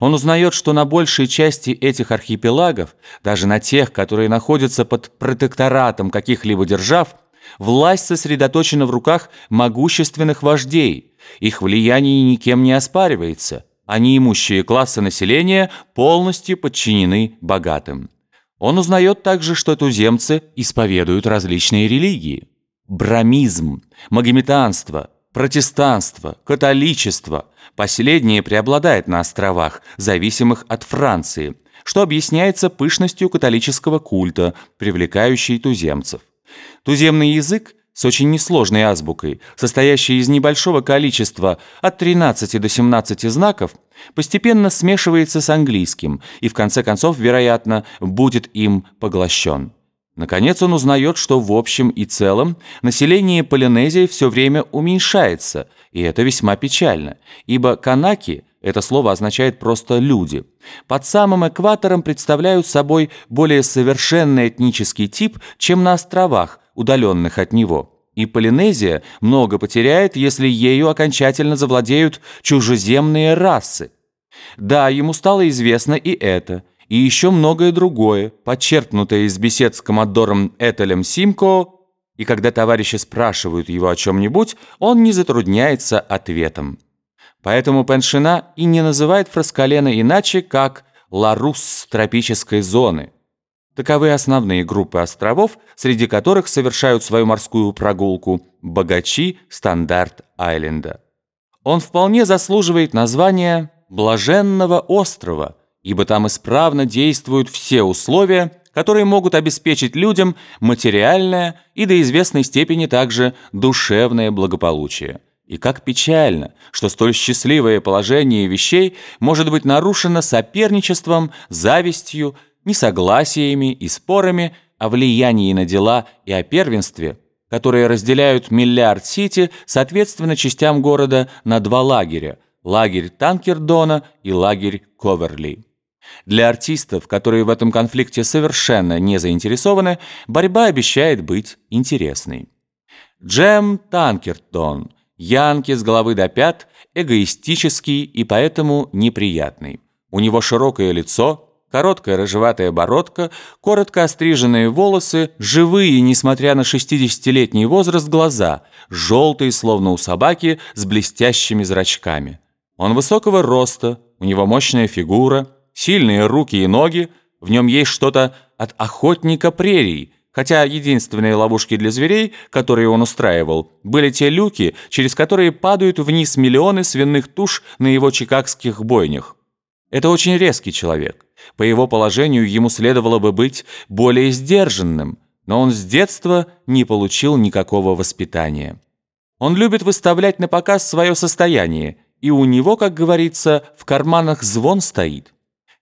Он узнает, что на большей части этих архипелагов, даже на тех, которые находятся под протекторатом каких-либо держав, власть сосредоточена в руках могущественных вождей. Их влияние никем не оспаривается. Они имущие классы населения полностью подчинены богатым. Он узнает также, что туземцы исповедуют различные религии. Брамизм, магометанство, протестанство, католичество. Последнее преобладает на островах, зависимых от Франции, что объясняется пышностью католического культа, привлекающей туземцев. Туземный язык с очень несложной азбукой, состоящий из небольшого количества от 13 до 17 знаков, постепенно смешивается с английским и в конце концов, вероятно, будет им поглощен. Наконец он узнает, что в общем и целом население Полинезии все время уменьшается, и это весьма печально, ибо канаки – это слово означает просто «люди». Под самым экватором представляют собой более совершенный этнический тип, чем на островах, удаленных от него. И Полинезия много потеряет, если ею окончательно завладеют чужеземные расы. Да, ему стало известно и это – и еще многое другое, подчеркнутое из бесед с коммодором Этелем Симко, и когда товарищи спрашивают его о чем-нибудь, он не затрудняется ответом. Поэтому Пеншина и не называет Фраскалена иначе, как «Ларус тропической зоны». Таковы основные группы островов, среди которых совершают свою морскую прогулку богачи Стандарт-Айленда. Он вполне заслуживает названия «Блаженного острова», ибо там исправно действуют все условия, которые могут обеспечить людям материальное и до известной степени также душевное благополучие. И как печально, что столь счастливое положение вещей может быть нарушено соперничеством, завистью, несогласиями и спорами о влиянии на дела и о первенстве, которые разделяют Миллиард-Сити соответственно частям города на два лагеря – лагерь Танкердона и лагерь Коверли. Для артистов, которые в этом конфликте совершенно не заинтересованы, борьба обещает быть интересной. Джем Танкертон, Янки с головы до пят, эгоистический и поэтому неприятный. У него широкое лицо, короткая рыжеватая бородка, коротко остриженные волосы, живые, несмотря на 60-летний возраст, глаза, желтые, словно у собаки, с блестящими зрачками. Он высокого роста, у него мощная фигура – сильные руки и ноги, в нем есть что-то от охотника прерий, хотя единственные ловушки для зверей, которые он устраивал, были те люки, через которые падают вниз миллионы свиных туш на его чикагских бойнях. Это очень резкий человек. По его положению ему следовало бы быть более сдержанным, но он с детства не получил никакого воспитания. Он любит выставлять на показ свое состояние, и у него, как говорится, в карманах звон стоит.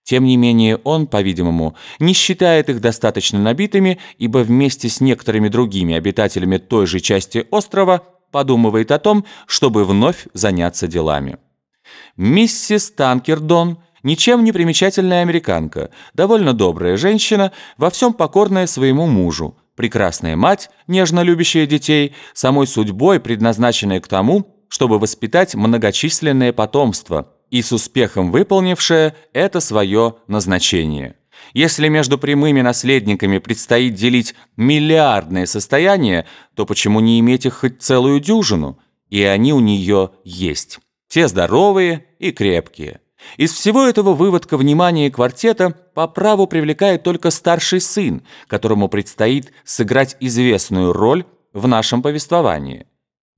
Тем не менее, он, по-видимому, не считает их достаточно набитыми, ибо вместе с некоторыми другими обитателями той же части острова подумывает о том, чтобы вновь заняться делами. Миссис Танкердон – ничем не примечательная американка, довольно добрая женщина, во всем покорная своему мужу, прекрасная мать, нежно любящая детей, самой судьбой предназначенная к тому, чтобы воспитать многочисленное потомство – и с успехом выполнившая это свое назначение. Если между прямыми наследниками предстоит делить миллиардное состояние, то почему не иметь их хоть целую дюжину? И они у нее есть. Те здоровые и крепкие. Из всего этого выводка внимания квартета по праву привлекает только старший сын, которому предстоит сыграть известную роль в нашем повествовании.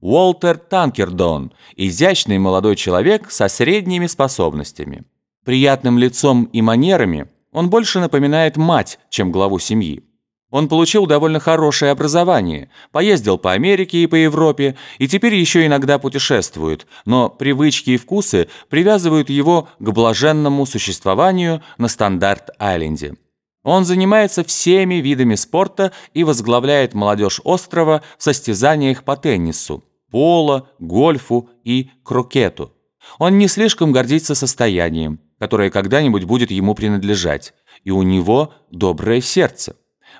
Уолтер Танкердон – изящный молодой человек со средними способностями. Приятным лицом и манерами он больше напоминает мать, чем главу семьи. Он получил довольно хорошее образование, поездил по Америке и по Европе, и теперь еще иногда путешествует, но привычки и вкусы привязывают его к блаженному существованию на Стандарт-Айленде. Он занимается всеми видами спорта и возглавляет молодежь острова в состязаниях по теннису поло, гольфу и крокету. Он не слишком гордится состоянием, которое когда-нибудь будет ему принадлежать, и у него доброе сердце.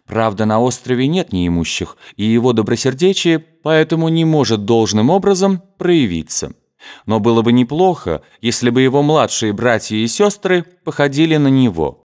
Правда, на острове нет неимущих, и его добросердечие поэтому не может должным образом проявиться. Но было бы неплохо, если бы его младшие братья и сестры походили на него.